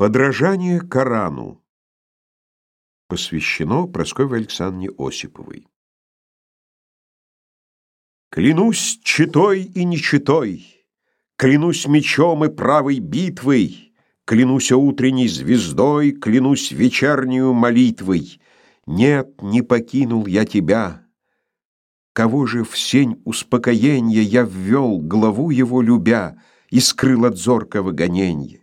Подражание Корану посвящено Прасковье Александровне Осиповой. Клянусь читой и нечитой, клянусь мечом и правой битвой, клянусь утренней звездой, клянусь вечернюю молитвой. Нет, не покинул я тебя. Кого же в сень успокоения я ввел, главу его любя, и скрыл от зоркого гоненья?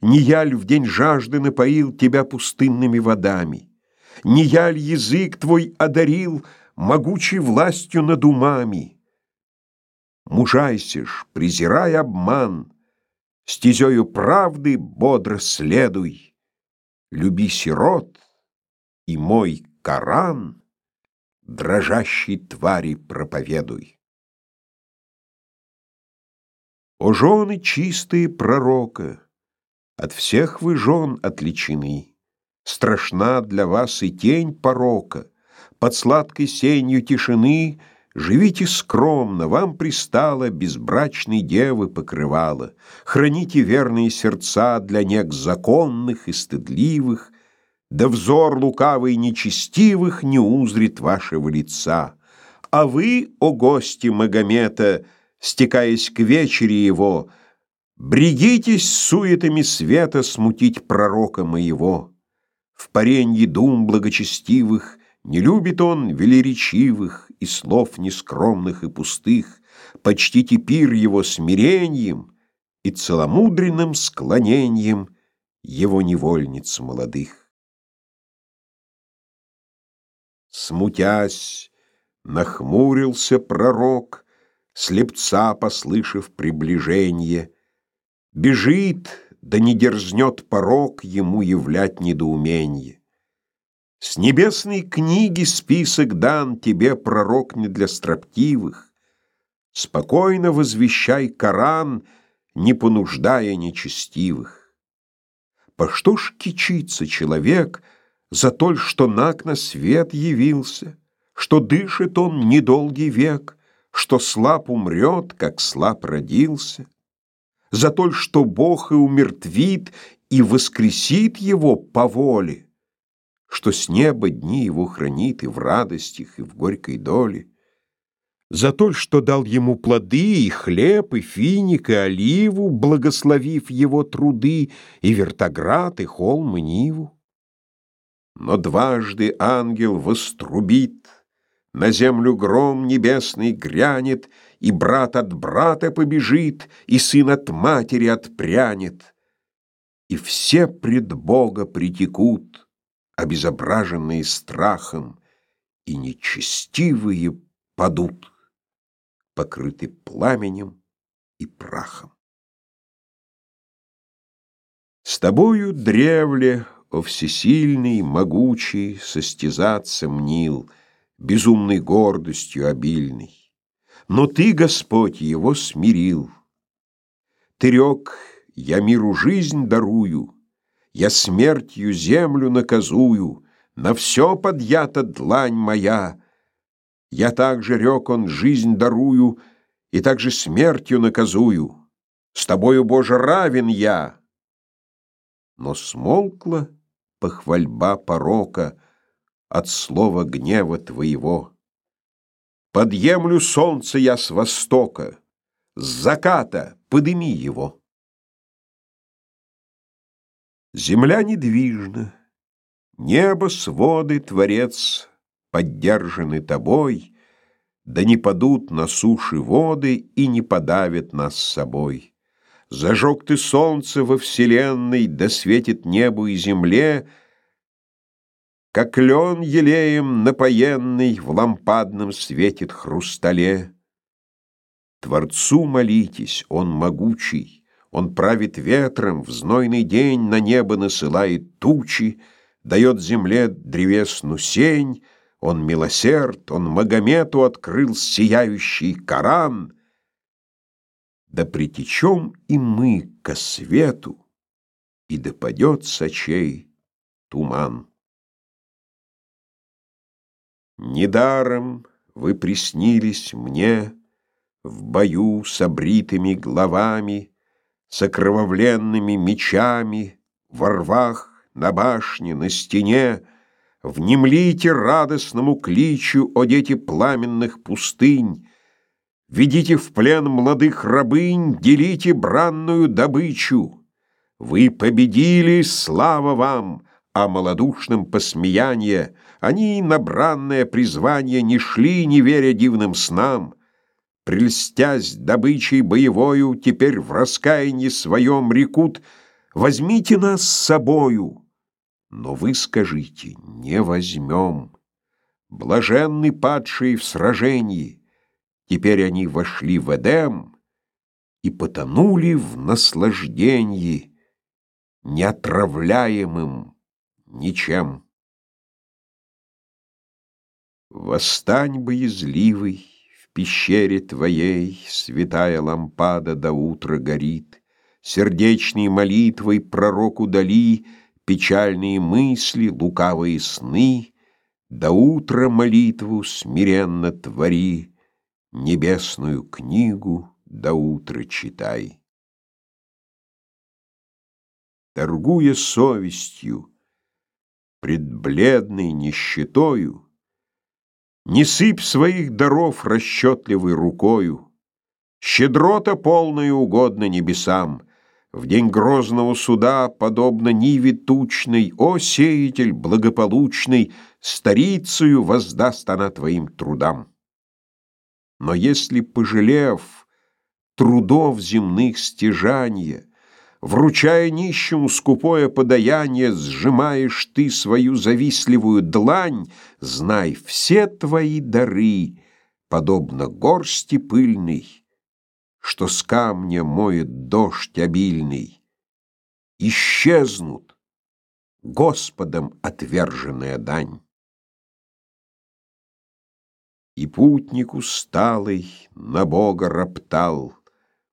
Не я ль в день жажды напоил тебя пустынными водами? Не я ль язык твой одарил могучей властью над умами? Мужайся ж, презирай обман, стезею правды бодро следуй. Люби сирот, и мой Коран дрожащей твари проповедуй. О жены чистые пророка! От всех вы жен отличены. Страшна для вас и тень порока. Под сладкой сенью тишины Живите скромно, вам пристало Безбрачной девы покрывало. Храните верные сердца Для нег законных и стыдливых, Да взор лукавый нечестивых Не узрит вашего лица. А вы, о гости Магомета, Стекаясь к вечере его, Брегитесь суетами света смутить пророка моего. В паренье дум благочестивых Не любит он велеречивых И слов нескромных и пустых. Почтите пир его смирением И целомудренным склонением Его невольниц молодых. Смутясь, нахмурился пророк, Слепца, послышав приближение — Бежит, да не дерзнет порог ему являть недоумение. С небесной книги список дан тебе, пророк, не для строптивых. Спокойно возвещай Коран, не понуждая нечестивых. По что ж кичится человек за то, что наг на свет явился, что дышит он недолгий век, что слаб умрет, как слаб родился? За то, что Бог и умертвит, и воскресит его по воле, что с неба дни его хранит и в радостях, и в горькой доле, за то, что дал ему плоды, и хлеб, и финик, и оливу, благословив его труды, и вертоград, и холм, и ниву. Но дважды ангел вострубит, на землю гром небесный грянет, и брат от брата побежит, и сын от матери отпрянет. И все пред Бога притекут, обезображенные страхом, и нечестивые падут, покрыты пламенем и прахом. С тобою, древле, о всесильный, могучий, состязаться мнил, безумной гордостью обильный. Но ты, Господь, его смирил. Ты рек, я миру жизнь дарую, Я смертью землю наказую, На все подъята длань моя. Я также рек он жизнь дарую, И также смертью наказую. С тобою, Боже, равен я. Но смолкла похвальба порока От слова гнева твоего. Подъемлю солнце я с востока, С заката подыми его. Земля недвижна, Небо, своды, Творец, Поддержаны тобой, Да не падут на суши воды И не подавят нас с собой. Зажег ты солнце во вселенной, Да светит небу и земле — как лен елеем напоенный В лампадном светит хрустале. Творцу молитесь, он могучий, Он правит ветром, в знойный день На небо насылает тучи, Дает земле древесну сень, Он милосерд, он Магомету Открыл сияющий Коран. Да притечем и мы ко свету, И допадет с очей туман. Недаром вы приснились мне В бою с обритыми головами, С окровавленными мечами, во рвах, на башне, на стене, Внемлите радостному кличу, о дети пламенных пустынь, Ведите в плен молодых рабынь, делите бранную добычу. Вы победили, слава вам, а малодушным посмеяние, Они на бранное призвание не шли, не веря дивным снам, Прельстясь добычей боевою, теперь в раскаянии своем рекут «Возьмите нас с собою!» Но вы скажите «Не возьмем!» Блаженны падшие в сражении, Теперь они вошли в Эдем И потонули в наслаждении, Неотравляемым ничем. Восстань, боязливый, пещере твоей святая лампада до утра горит, Сердечной молитвой пророку дали Печальные мысли, лукавые сны, До утра молитву смиренно твори, Небесную книгу до утра читай. Торгуя совестью, пред бледной нищетою, не сыпь своих даров расчетливой рукою. Щедрота полная угодно небесам. В день грозного суда, подобно ниве тучной, О, сеятель благополучный, Старицею воздаст она твоим трудам. Но если, пожалев трудов земных стяжания, Вручая нищему скупое подаяние, Сжимаешь ты свою завистливую длань, Знай, все твои дары, подобно горсти пыльной, Что с камня моет дождь обильный, Исчезнут, Господом отверженная дань. И путник усталый на Бога роптал —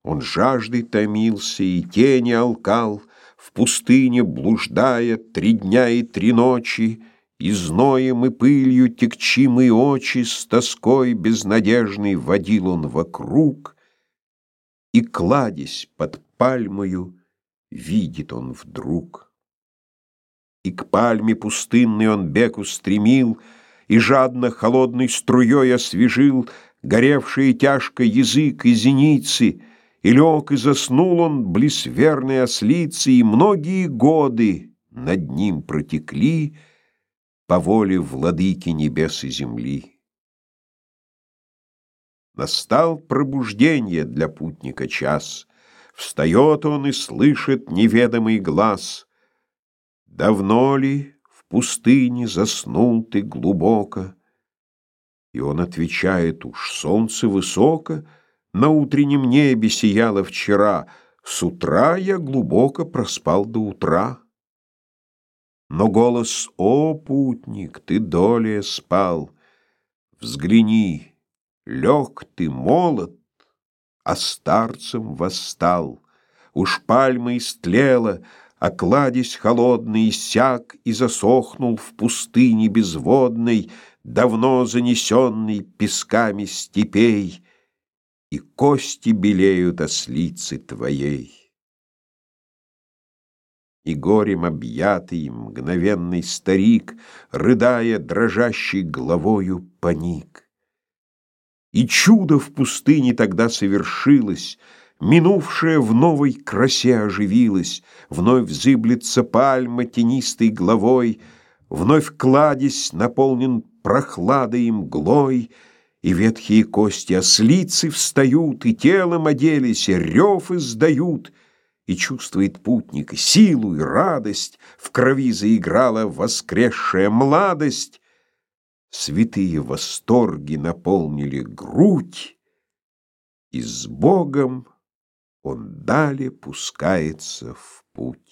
он жаждой томился и тени алкал, В пустыне блуждая три дня и три ночи, И зноем и пылью текчимые очи С тоской безнадежной водил он вокруг, И, кладясь под пальмою, видит он вдруг. И к пальме пустынной он бег устремил, И жадно холодной струей освежил Горевшие тяжко язык и зеницы — и лег, и заснул он близ верной ослицы, И многие годы над ним протекли По воле владыки небес и земли. Настал пробуждение для путника час. Встает он и слышит неведомый глаз. Давно ли в пустыне заснул ты глубоко? И он отвечает, уж солнце высоко, на утреннем небе сияло вчера, С утра я глубоко проспал до утра. Но голос «О, путник, ты долее спал!» Взгляни, лег ты молод, а старцем восстал. Уж пальма истлела, а кладезь холодный Сяк и засохнул в пустыне безводной, Давно занесенный песками степей, и кости белеют ослицы твоей. И горем объятый мгновенный старик, Рыдая дрожащей головою, паник. И чудо в пустыне тогда совершилось, Минувшее в новой красе оживилось, Вновь зыблется пальма тенистой главой, Вновь кладезь наполнен прохладой и мглой, и ветхие кости ослицы встают, и телом оделись, и рев издают, и чувствует путник и силу, и радость, в крови заиграла воскресшая младость. Святые восторги наполнили грудь, и с Богом он далее пускается в путь.